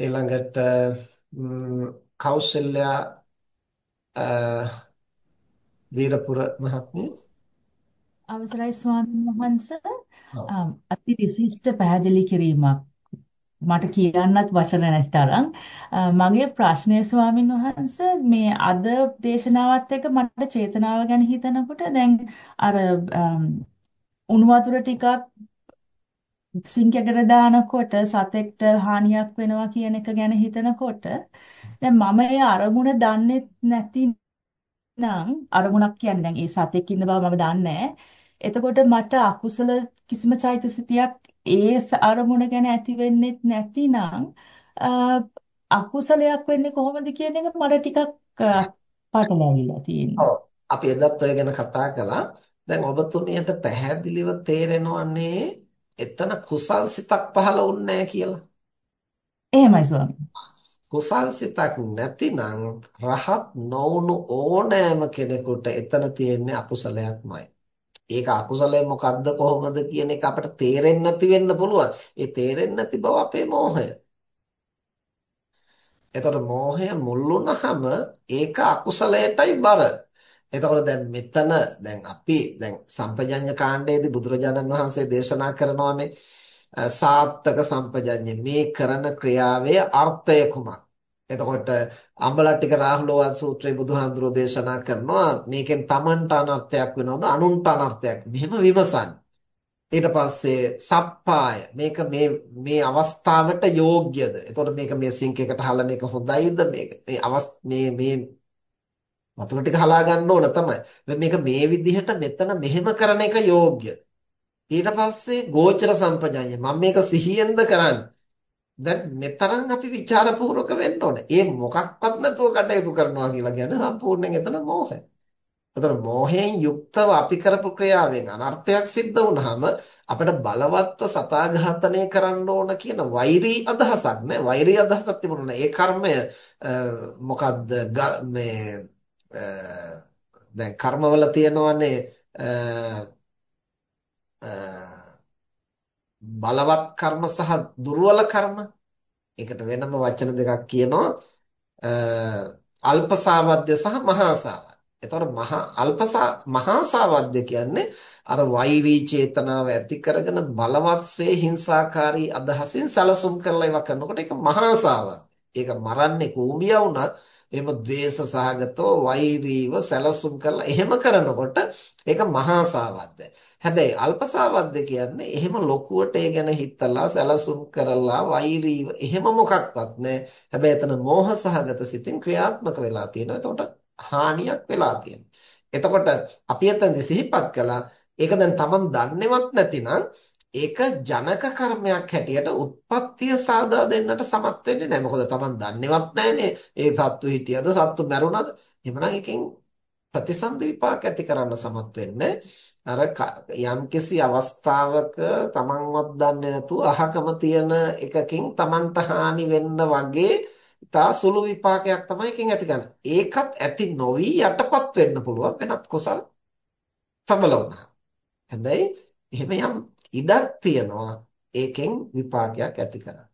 ඊළඟට කෞසල්‍යා වීරපුර මහත්මිය. අවසරයි ස්වාමීන් වහන්ස. අති විශිෂ්ට පැහැදිලි කිරීමක්. මට කියන්නත් වචන නැති තරම්. මගේ ප්‍රශ්නය ස්වාමීන් වහන්ස මේ අද දේශනාවත් එක්ක මට චේතනාව ගැන හිතනකොට දැන් අර උණු වතුර ටිකක් සිංකයකට දානකොට සතෙක්ට හානියක් වෙනවා කියන එක ගැන හිතනකොට දැන් මම ඒ අරමුණ දන්නේ නැති නම් අරමුණක් කියන්නේ දැන් ඒ සතෙක් ඉන්න බව මම දන්නේ එතකොට මට අකුසල කිසිම චෛතසිකයක් ඒ අරමුණ ගැන ඇති වෙන්නේ නැතිනම් අකුසලයක් වෙන්නේ කොහොමද කියන එක මට ටිකක් පටලැවිලා තියෙනවා. ඔව් අපි එදත් ඔය ගැන කතා කළා. දැන් ඔබතුමියට පැහැදිලිව තේරෙනවන්නේ එතන කුසල් සිතක් පහළ වුන්නේ කියලා. එහෙමයි ස්වාමී. කුසල් සිතක් නැතිනම් රහත් නොවුණු ඕනෑම කෙනෙකුට එතන තියෙන්නේ අකුසලයක්මයි. ඒක අකුසලය මොකද්ද කොහොමද කියන එක අපිට තේරෙන්නේ නැති වෙන්න පුළුවන්. ඒ තේරෙන්නේ නැති බව අපේ මෝහය. එතකොට මෝහය මුල් වුණාම ඒක අකුසලයටයි බර. එතකොට දැන් මෙතන දැන් අපි දැන් සම්පජඤ්ඤ කාණ්ඩයේදී බුදුරජාණන් වහන්සේ දේශනා කරනවානේ සාත්තක සම්පජඤ්ඤ මේ කරන ක්‍රියාවේ අර්ථය කුමක්? එතකොට අම්බලට්ටික රාහුලෝවාද සූත්‍රයේ බුදුහාමුදුරෝ දේශනා කරනවා මේකෙන් Tamanට අනර්ථයක් වෙනවද අනුන්ට අනර්ථයක් මෙහෙම විමසන්න. ඊට පස්සේ සප්පාය මේක මේ මේ අවස්ථාවට යෝග්‍යද? එතකොට මේක මේ සිංක් එකට හලන එක හොඳයිද? මේක මේ මේ මේ වතුර ටික හලා ගන්න ඕන තමයි. මේක මේ විදිහට මෙතන මෙහෙම කරන එක යෝග්‍ය. ඊට පස්සේ ගෝචර සම්පජඤ්ඤය මම මේක සිහියෙන්ද කරන්නේ. දැන් මෙතරම් අපි ਵਿਚාරපූර්වක වෙන්න ඕනේ. ඒ මොකක්වත් නැතුව කටයුතු කරනවා කියලා කියන්නේ සම්පූර්ණයෙන් එතන මෝහය. එතන මෝහයෙන් යුක්තව අපි කරපු ක්‍රියාවෙන් අනර්ථයක් සිද්ධ වුනහම අපිට බලවත්ව සතාඝාතනය කරන්න ඕන කියන වෛරී අදහසක් නෑ. වෛරී අදහසක් තිබුණා. ඒ කර්මය මොකද්ද මේ දැන් කර්මවල තියෙනවනේ බලවත් කර්ම සහ දුර්වල කර්ම. ඒකට වෙනම වචන දෙකක් කියනවා අල්පසාවද්‍ය සහ මහාසාවද්‍ය. එතකොට මහා අල්පසා මහාසාවද්‍ය කියන්නේ අර වෛරී චේතනාව ඇති කරගෙන බලවත්සේ හිංසාකාරී අදහසින් සැලසුම් කරලා ඒවා කරනකොට ඒක මහාසාවද්‍ය. ඒක මරන්නේ කූඹියා වුණත් එහෙම ද්වේෂ සහගතව වෛරීව සැලසුම් කරලා එහෙම කරනකොට ඒක මහා සාවද්දයි. හැබැයි අල්ප සාවද්ද කියන්නේ එහෙම ලොකුවට ඒ ගැන හිතලා සැලසුම් කරලා වෛරීව එහෙම මොකක්වත් නැහැ. හැබැයි එතන මෝහ සහගත සිතින් ක්‍රියාත්මක වෙලා තියෙනවා. එතකොට හානියක් වෙලා තියෙනවා. එතකොට අපි එතනදි සිහිපත් කළා ඒක දැන් Taman දන්නේවත් නැතිනම් ඒක ජනක කර්මයක් හැටියට උත්පත්තිය සාදා දෙන්නට සමත් වෙන්නේ නැහැ. මොකද Taman දන්නේවත් නැහනේ. ඒ සත්තු හිටියද සත්තු මැරුණද? එහෙමනම් එකෙන් ප්‍රතිසන්දි විපාක ඇති කරන්න සමත් වෙන්නේ. අර යම්කිසි අවස්ථාවක Tamanවත් දන්නේ නැතුව අහකම තියෙන එකකින් Tamanට හානි වෙන්න වගේ ඉතා සුළු විපාකයක් තමයි එකෙන් ඇති ගන්න. ඒකත් ඇති නොවි යටපත් වෙන්න පුළුවන් වෙනත් කුසල් ප්‍රබල වුණා. හැබැයි එහෙම යම් ඉඩක් තියනවා ඒකෙන් විපාකයක් ඇති කරන්න.